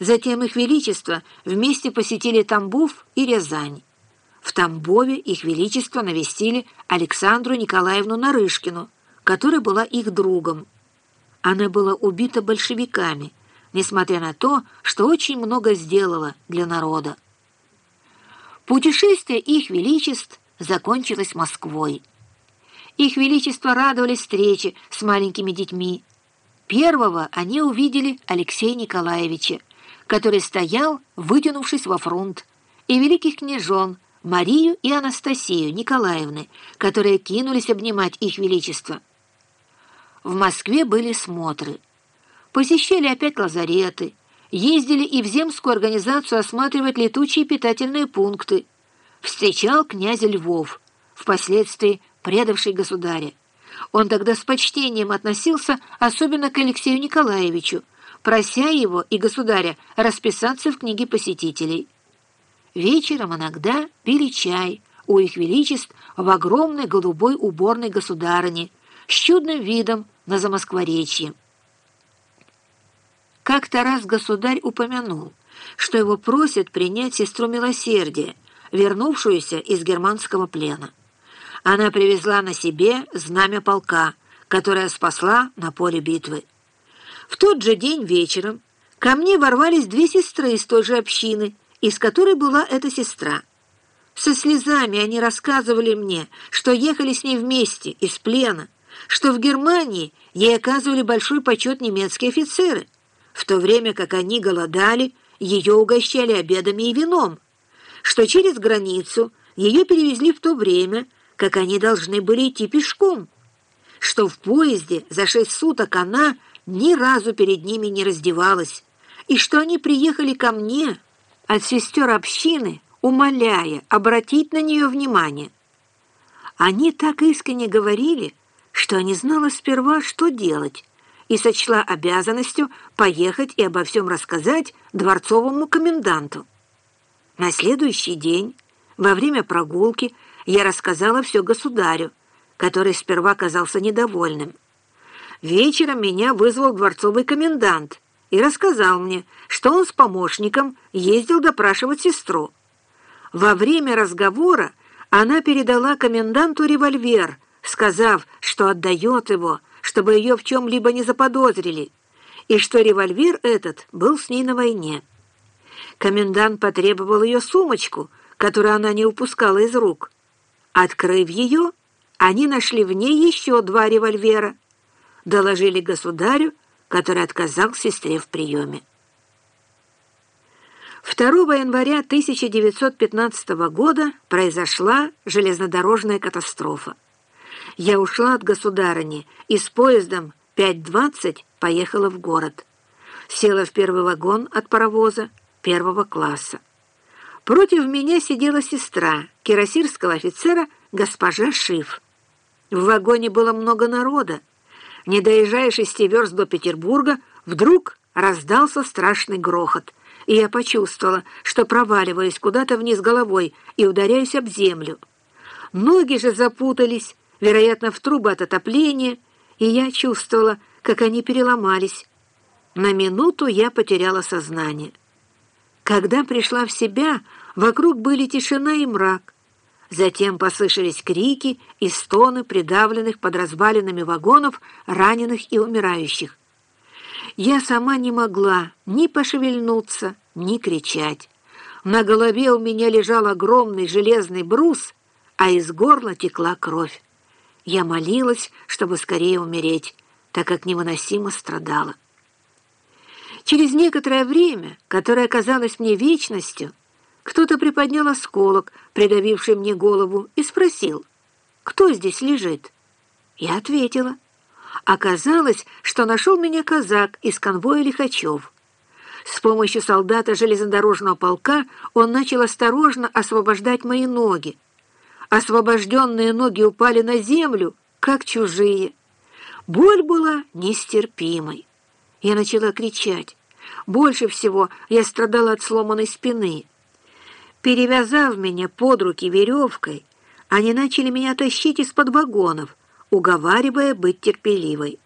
Затем их величество вместе посетили Тамбов и Рязань. В Тамбове их величество навестили Александру Николаевну Нарышкину, которая была их другом. Она была убита большевиками, несмотря на то, что очень много сделала для народа. Путешествие их величеств закончилось Москвой. Их величество радовались встрече с маленькими детьми. Первого они увидели Алексея Николаевича, который стоял, вытянувшись во фронт, и великих княжон Марию и Анастасию Николаевны, которые кинулись обнимать их величество. В Москве были смотры. Посещали опять лазареты, ездили и в земскую организацию осматривать летучие питательные пункты. Встречал князя Львов, впоследствии предавший государя. Он тогда с почтением относился особенно к Алексею Николаевичу, прося его и государя расписаться в книге посетителей. Вечером иногда пили чай у их величеств в огромной голубой уборной государыни с чудным видом на Замоскворечье. Как-то раз государь упомянул, что его просят принять сестру милосердия, вернувшуюся из германского плена. Она привезла на себе знамя полка, которое спасла на поле битвы. В тот же день вечером ко мне ворвались две сестры из той же общины, из которой была эта сестра. Со слезами они рассказывали мне, что ехали с ней вместе из плена, что в Германии ей оказывали большой почет немецкие офицеры, в то время как они голодали, ее угощали обедами и вином, что через границу ее перевезли в то время, как они должны были идти пешком, что в поезде за шесть суток она ни разу перед ними не раздевалась, и что они приехали ко мне от сестер общины, умоляя обратить на нее внимание. Они так искренне говорили, что не знала сперва, что делать, и сочла обязанностью поехать и обо всем рассказать дворцовому коменданту. На следующий день, во время прогулки, я рассказала все государю, который сперва казался недовольным. Вечером меня вызвал дворцовый комендант и рассказал мне, что он с помощником ездил допрашивать сестру. Во время разговора она передала коменданту револьвер, сказав, что отдает его, чтобы ее в чем-либо не заподозрили, и что револьвер этот был с ней на войне. Комендант потребовал ее сумочку, которую она не упускала из рук. Открыв ее, они нашли в ней еще два револьвера, доложили государю, который отказал сестре в приеме. 2 января 1915 года произошла железнодорожная катастрофа. Я ушла от государыни и с поездом 5.20 поехала в город. Села в первый вагон от паровоза первого класса. Против меня сидела сестра кирасирского офицера госпожа Шиф. В вагоне было много народа. Не доезжая шести верст до Петербурга, вдруг раздался страшный грохот, и я почувствовала, что проваливаюсь куда-то вниз головой и ударяюсь об землю. Ноги же запутались, вероятно, в трубы от отопления, и я чувствовала, как они переломались. На минуту я потеряла сознание. Когда пришла в себя, вокруг были тишина и мрак. Затем послышались крики и стоны придавленных под развалинами вагонов раненых и умирающих. Я сама не могла ни пошевельнуться, ни кричать. На голове у меня лежал огромный железный брус, а из горла текла кровь. Я молилась, чтобы скорее умереть, так как невыносимо страдала. Через некоторое время, которое казалось мне вечностью, кто-то приподнял осколок, придавивший мне голову, и спросил, кто здесь лежит. Я ответила. Оказалось, что нашел меня казак из конвоя Лихачев. С помощью солдата железнодорожного полка он начал осторожно освобождать мои ноги. Освобожденные ноги упали на землю, как чужие. Боль была нестерпимой. Я начала кричать. Больше всего я страдала от сломанной спины. Перевязав меня под руки веревкой, они начали меня тащить из-под вагонов, уговаривая быть терпеливой.